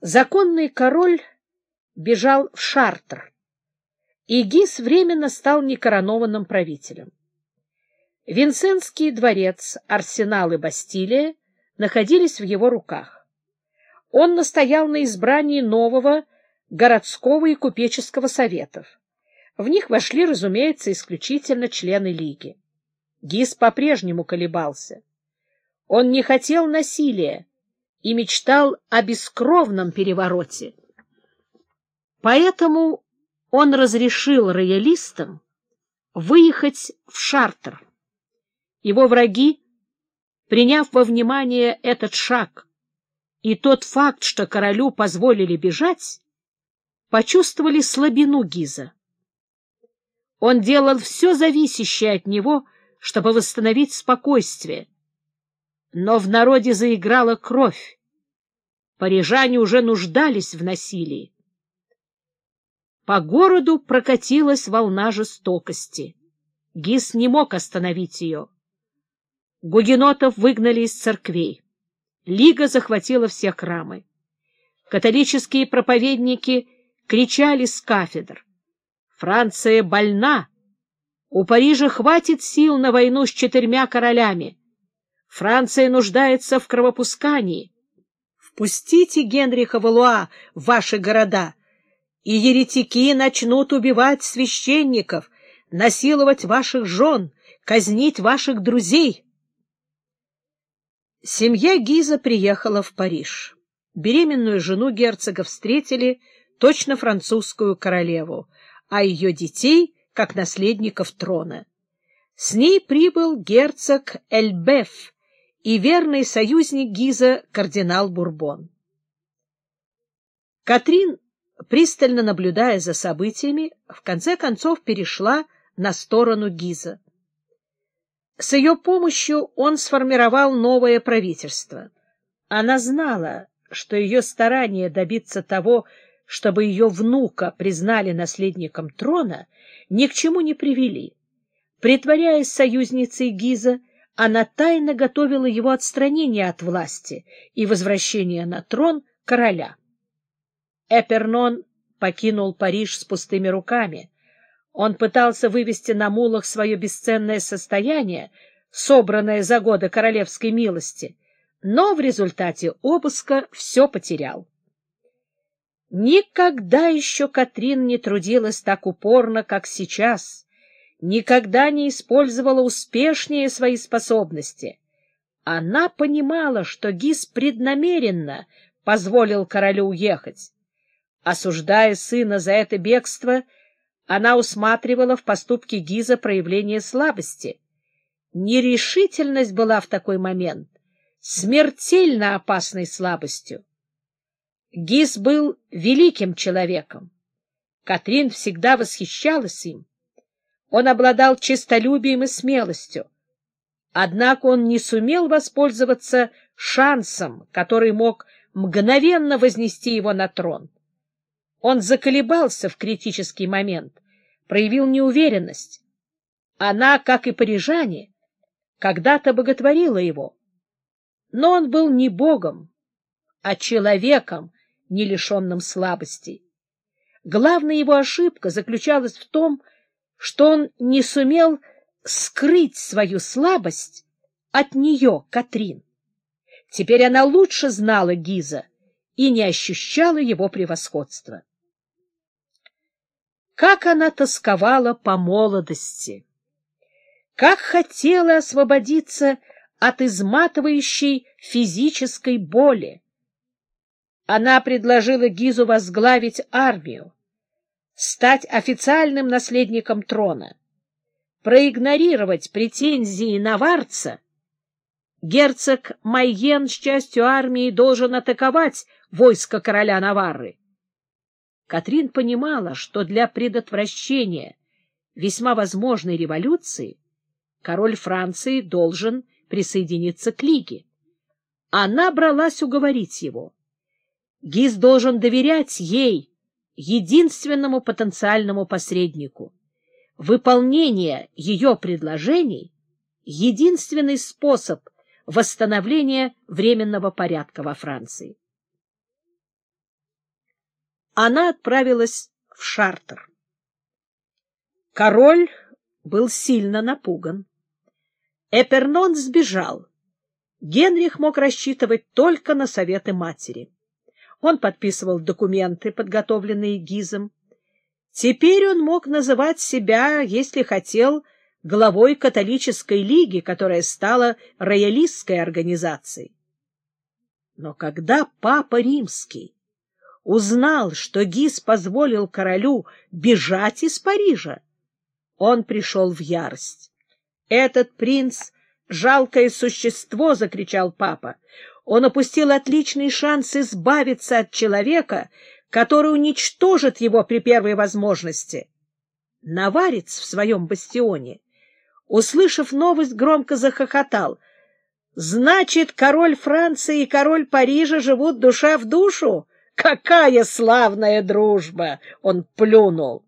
Законный король бежал в Шартр, и Гис временно стал некоронованным правителем. Винсентский дворец, арсенал и Бастилия находились в его руках. Он настоял на избрании нового городского и купеческого советов. В них вошли, разумеется, исключительно члены Лиги. Гис по-прежнему колебался. Он не хотел насилия и мечтал о бескровном перевороте. Поэтому он разрешил роялистам выехать в Шартер. Его враги, приняв во внимание этот шаг и тот факт, что королю позволили бежать, почувствовали слабину Гиза. Он делал все зависящее от него, чтобы восстановить спокойствие. Но в народе заиграла кровь. Парижане уже нуждались в насилии. По городу прокатилась волна жестокости. Гис не мог остановить ее. Гугенотов выгнали из церквей. Лига захватила все храмы. Католические проповедники кричали с кафедр. Франция больна. У Парижа хватит сил на войну с четырьмя королями. Франция нуждается в кровопускании. Впустите Генриха Валуа в ваши города, и еретики начнут убивать священников, насиловать ваших жен, казнить ваших друзей. Семья Гиза приехала в Париж. Беременную жену герцога встретили точно французскую королеву а ее детей — как наследников трона. С ней прибыл герцог Эльбеф и верный союзник Гиза кардинал Бурбон. Катрин, пристально наблюдая за событиями, в конце концов перешла на сторону Гиза. С ее помощью он сформировал новое правительство. Она знала, что ее старание добиться того, чтобы ее внука признали наследником трона, ни к чему не привели. Притворяясь союзницей Гиза, она тайно готовила его отстранение от власти и возвращение на трон короля. Эпернон покинул Париж с пустыми руками. Он пытался вывести на мулах свое бесценное состояние, собранное за годы королевской милости, но в результате обыска все потерял. Никогда еще Катрин не трудилась так упорно, как сейчас, никогда не использовала успешнее свои способности. Она понимала, что Гис преднамеренно позволил королю уехать. Осуждая сына за это бегство, она усматривала в поступке Гиза проявление слабости. Нерешительность была в такой момент смертельно опасной слабостью. Гис был великим человеком. Катрин всегда восхищалась им. Он обладал честолюбием и смелостью. Однако он не сумел воспользоваться шансом, который мог мгновенно вознести его на трон. Он заколебался в критический момент, проявил неуверенность. Она, как и парижане, когда-то боготворила его. Но он был не богом, а человеком, не лишенным слабостей. Главная его ошибка заключалась в том, что он не сумел скрыть свою слабость от нее, Катрин. Теперь она лучше знала Гиза и не ощущала его превосходства. Как она тосковала по молодости! Как хотела освободиться от изматывающей физической боли! Она предложила Гизу возглавить армию, стать официальным наследником трона, проигнорировать претензии наварца. Герцог Майен с частью армии должен атаковать войско короля Наварры. Катрин понимала, что для предотвращения весьма возможной революции король Франции должен присоединиться к Лиге. Она бралась уговорить его. Гиз должен доверять ей, единственному потенциальному посреднику. Выполнение ее предложений — единственный способ восстановления временного порядка во Франции. она отправилась в Шартер. Король был сильно напуган. Эпернон сбежал. Генрих мог рассчитывать только на советы матери. Он подписывал документы, подготовленные Гизом. Теперь он мог называть себя, если хотел, главой католической лиги, которая стала роялистской организацией. Но когда Папа Римский узнал, что Гиз позволил королю бежать из Парижа, он пришел в ярость. «Этот принц — жалкое существо!» — закричал папа. «Он упустил отличный шанс избавиться от человека, который уничтожит его при первой возможности». Наварец в своем бастионе, услышав новость, громко захохотал. «Значит, король Франции и король Парижа живут душа в душу? Какая славная дружба!» — он плюнул.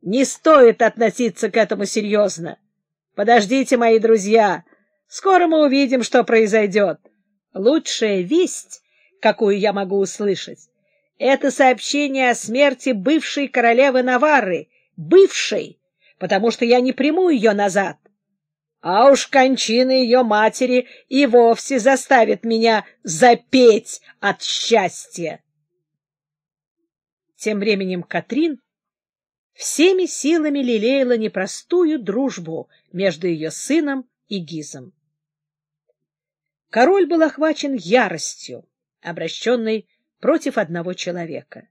«Не стоит относиться к этому серьезно. Подождите, мои друзья, скоро мы увидим, что произойдет. Лучшая весть, какую я могу услышать, это сообщение о смерти бывшей королевы Наварры, бывшей, потому что я не приму ее назад. А уж кончина ее матери и вовсе заставит меня запеть от счастья. Тем временем Катрин всеми силами лелеяла непростую дружбу между ее сыном и Гизом. Король был охвачен яростью, обращенной против одного человека.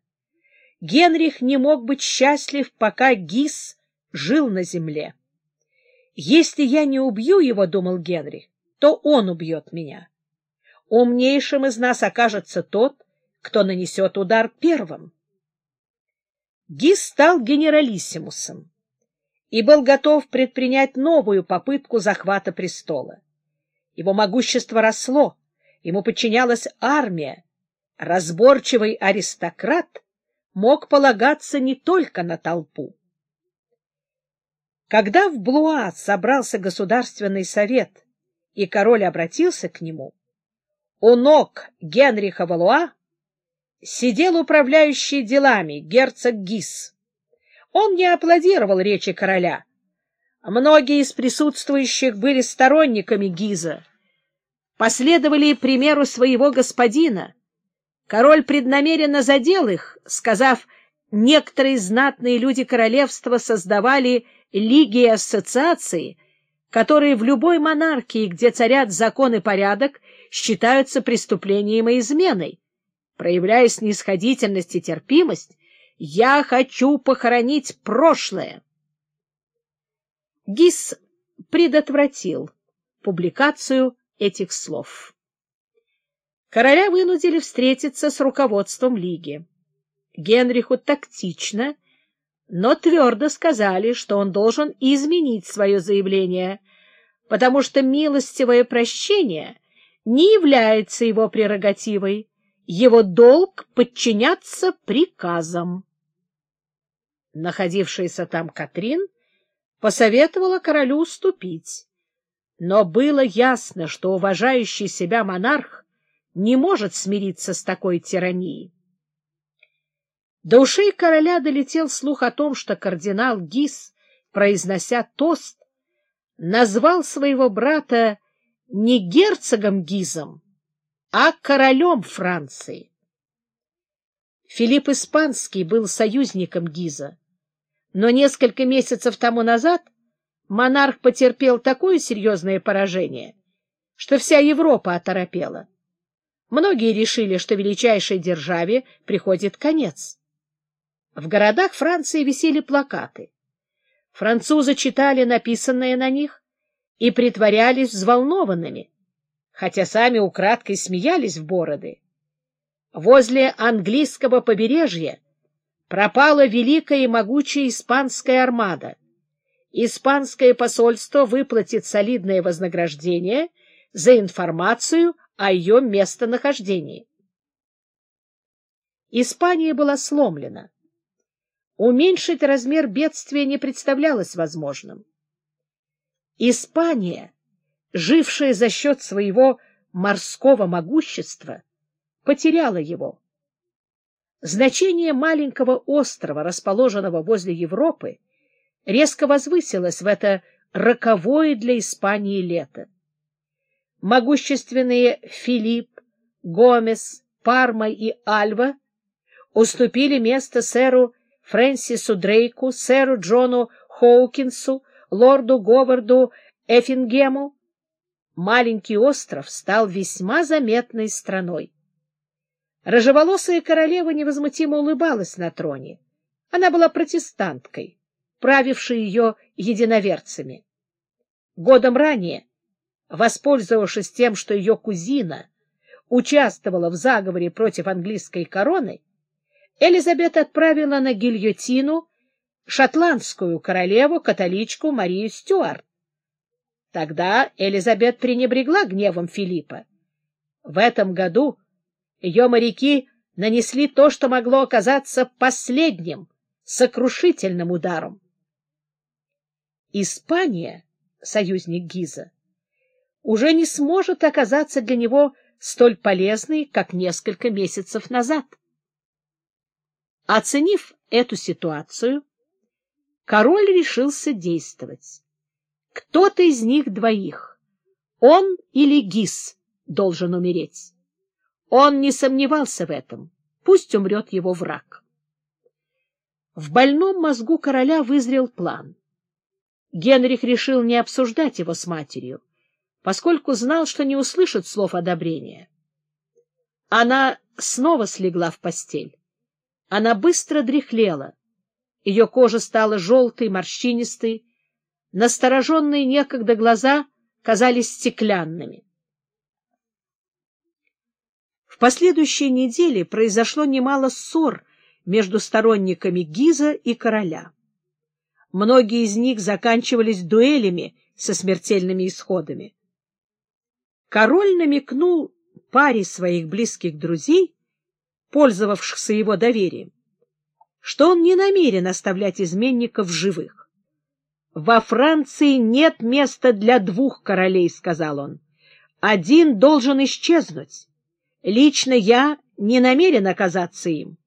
Генрих не мог быть счастлив, пока Гиз жил на земле. «Если я не убью его, — думал Генрих, — то он убьет меня. Умнейшим из нас окажется тот, кто нанесет удар первым». Гис стал генералиссимусом и был готов предпринять новую попытку захвата престола. Его могущество росло, ему подчинялась армия. Разборчивый аристократ мог полагаться не только на толпу. Когда в Блуа собрался Государственный совет, и король обратился к нему, у ног Генриха Валуа сидел управляющий делами герцог Гис. Он не аплодировал речи короля. Многие из присутствующих были сторонниками Гиза, последовали примеру своего господина. Король преднамеренно задел их, сказав, некоторые знатные люди королевства создавали лиги и ассоциации, которые в любой монархии, где царят закон и порядок, считаются преступлением и изменой проявляя снисходительность и терпимость, я хочу похоронить прошлое. Гис предотвратил публикацию этих слов. Короля вынудили встретиться с руководством Лиги. Генриху тактично, но твердо сказали, что он должен изменить свое заявление, потому что милостивое прощение не является его прерогативой, его долг подчиняться приказам. Находившаяся там Катрин посоветовала королю уступить, но было ясно, что уважающий себя монарх не может смириться с такой тиранией. До ушей короля долетел слух о том, что кардинал Гис, произнося тост, назвал своего брата не герцогом Гизом, а королем Франции. Филипп Испанский был союзником Гиза, но несколько месяцев тому назад монарх потерпел такое серьезное поражение, что вся Европа оторопела. Многие решили, что величайшей державе приходит конец. В городах Франции висели плакаты. Французы читали написанное на них и притворялись взволнованными хотя сами украдкой смеялись в бороды. Возле английского побережья пропала великая и могучая испанская армада. Испанское посольство выплатит солидное вознаграждение за информацию о ее местонахождении. Испания была сломлена. Уменьшить размер бедствия не представлялось возможным. Испания жившая за счет своего морского могущества, потеряла его. Значение маленького острова, расположенного возле Европы, резко возвысилось в это роковое для Испании лето. Могущественные Филипп, Гомес, Парма и Альва уступили место сэру Фрэнсису Дрейку, сэру Джону Хоукинсу, лорду Говарду Эффингему. Маленький остров стал весьма заметной страной. Рыжеволосая королева невозмутимо улыбалась на троне. Она была протестанткой, правившей ее единоверцами. Годом ранее, воспользовавшись тем, что ее кузина участвовала в заговоре против английской короны, Элизабет отправила на гильотину шотландскую королеву, католичку Марию Стюарт. Тогда Элизабет пренебрегла гневом Филиппа. В этом году ее моряки нанесли то, что могло оказаться последним, сокрушительным ударом. Испания, союзник Гиза, уже не сможет оказаться для него столь полезной, как несколько месяцев назад. Оценив эту ситуацию, король решился действовать. Кто-то из них двоих, он или Гиз, должен умереть. Он не сомневался в этом. Пусть умрет его враг. В больном мозгу короля вызрел план. Генрих решил не обсуждать его с матерью, поскольку знал, что не услышит слов одобрения. Она снова слегла в постель. Она быстро дряхлела. Ее кожа стала желтой, морщинистой. Настороженные некогда глаза казались стеклянными. В последующие недели произошло немало ссор между сторонниками Гиза и короля. Многие из них заканчивались дуэлями со смертельными исходами. Король намекнул паре своих близких друзей, пользовавшихся его доверием, что он не намерен оставлять изменников живых. «Во Франции нет места для двух королей», — сказал он. «Один должен исчезнуть». Лично я не намерен оказаться им.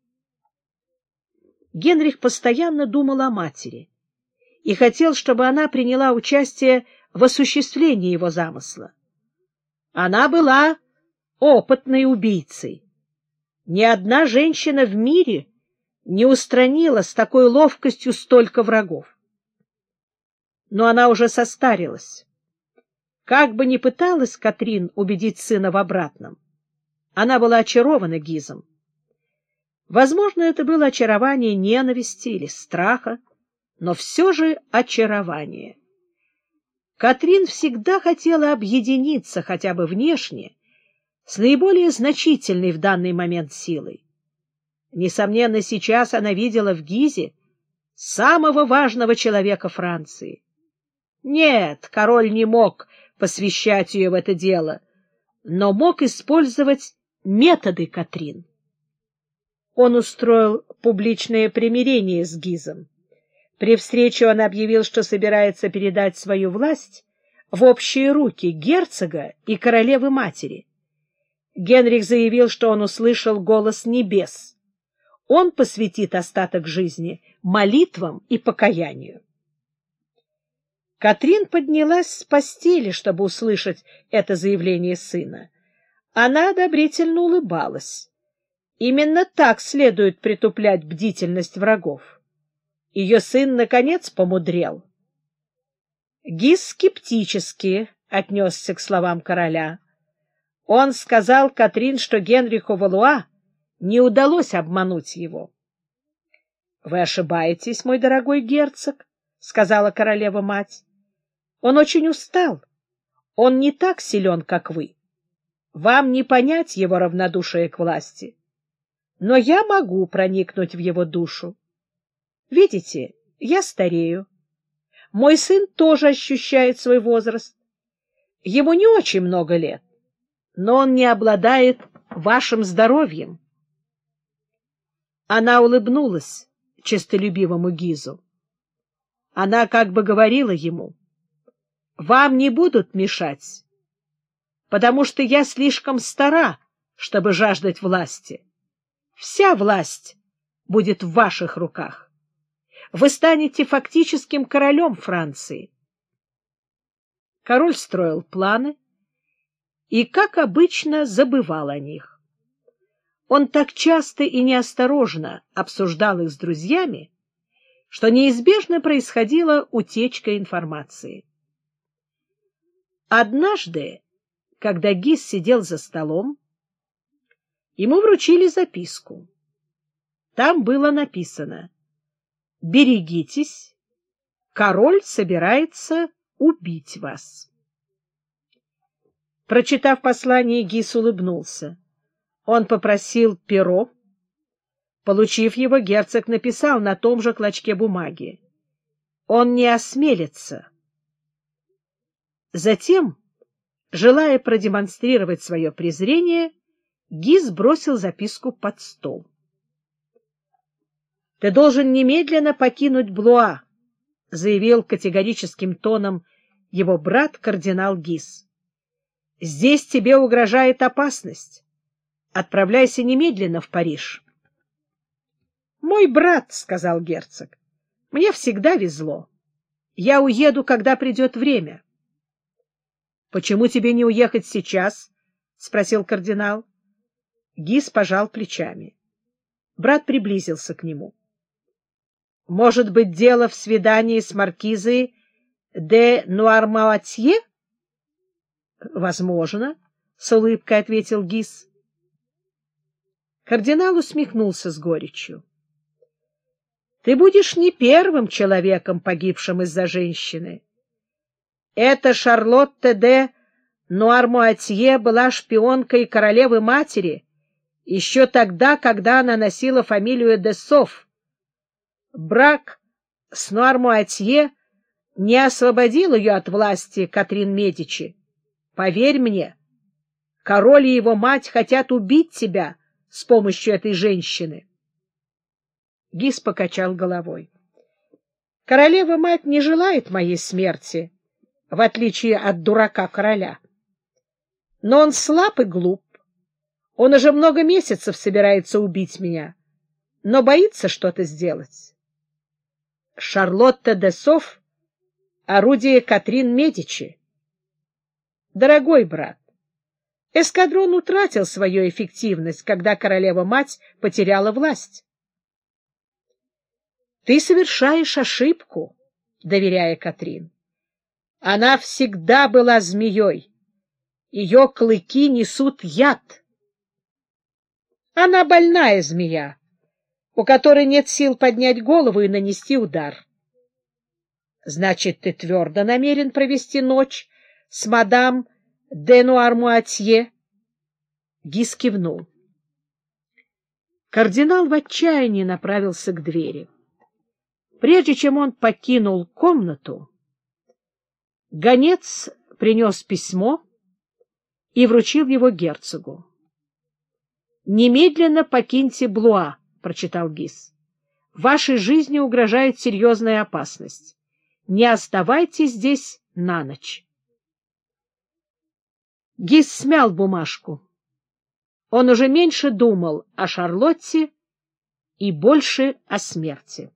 Генрих постоянно думал о матери и хотел, чтобы она приняла участие в осуществлении его замысла. Она была опытной убийцей. Ни одна женщина в мире не устранила с такой ловкостью столько врагов. Но она уже состарилась. Как бы ни пыталась Катрин убедить сына в обратном, она была очарована Гизом. Возможно, это было очарование ненависти или страха, но все же очарование. Катрин всегда хотела объединиться хотя бы внешне с наиболее значительной в данный момент силой. Несомненно, сейчас она видела в Гизе самого важного человека Франции. Нет, король не мог посвящать ее в это дело, но мог использовать методы Катрин. Он устроил публичное примирение с Гизом. При встрече он объявил, что собирается передать свою власть в общие руки герцога и королевы-матери. Генрих заявил, что он услышал голос небес. Он посвятит остаток жизни молитвам и покаянию. Катрин поднялась с постели, чтобы услышать это заявление сына. Она одобрительно улыбалась. Именно так следует притуплять бдительность врагов. Ее сын, наконец, помудрел. Гис скептически отнесся к словам короля. Он сказал Катрин, что Генриху Валуа не удалось обмануть его. — Вы ошибаетесь, мой дорогой герцог, — сказала королева-мать. — Он очень устал. Он не так силен, как вы. Вам не понять его равнодушие к власти. Но я могу проникнуть в его душу. Видите, я старею. Мой сын тоже ощущает свой возраст. Ему не очень много лет, но он не обладает вашим здоровьем. Она улыбнулась честолюбивому Гизу. Она как бы говорила ему, «Вам не будут мешать, потому что я слишком стара, чтобы жаждать власти. Вся власть будет в ваших руках. Вы станете фактическим королем Франции. Король строил планы и, как обычно, забывал о них. Он так часто и неосторожно обсуждал их с друзьями, что неизбежно происходила утечка информации. Однажды, когда Гис сидел за столом, ему вручили записку. Там было написано «Берегитесь, король собирается убить вас». Прочитав послание, Гис улыбнулся. Он попросил перо. Получив его, герцог написал на том же клочке бумаги. Он не осмелится. Затем, желая продемонстрировать свое презрение, Гис бросил записку под стол. — Ты должен немедленно покинуть Блуа, — заявил категорическим тоном его брат кардинал Гис. — Здесь тебе угрожает опасность. Отправляйся немедленно в Париж. — Мой брат, — сказал герцог, — мне всегда везло. Я уеду, когда придет время. — Почему тебе не уехать сейчас? — спросил кардинал. Гис пожал плечами. Брат приблизился к нему. — Может быть, дело в свидании с маркизой де Нуармаатье? — Возможно, — с улыбкой ответил Гис. Кардинал усмехнулся с горечью. — Ты будешь не первым человеком, погибшим из-за женщины. Это Шарлотта де Нуармуатье была шпионкой королевы-матери еще тогда, когда она носила фамилию де Сов. Брак с Нуармуатье не освободил ее от власти Катрин Медичи. Поверь мне, король и его мать хотят убить тебя с помощью этой женщины. Гис покачал головой. Королева-мать не желает моей смерти, в отличие от дурака короля. Но он слаб и глуп. Он уже много месяцев собирается убить меня, но боится что-то сделать. Шарлотта де Соф — орудие Катрин Медичи. Дорогой брат, эскадрон утратил свою эффективность, когда королева-мать потеряла власть. Ты совершаешь ошибку, доверяя Катрин. Она всегда была змеей. Ее клыки несут яд. Она больная змея, у которой нет сил поднять голову и нанести удар. Значит, ты твердо намерен провести ночь с мадам Денуар-Муатье? Гис кивнул. Кардинал в отчаянии направился к двери. Прежде чем он покинул комнату, Гонец принес письмо и вручил его герцогу. «Немедленно покиньте Блуа», — прочитал Гис. «Вашей жизни угрожает серьезная опасность. Не оставайтесь здесь на ночь». Гис смял бумажку. Он уже меньше думал о Шарлотте и больше о смерти.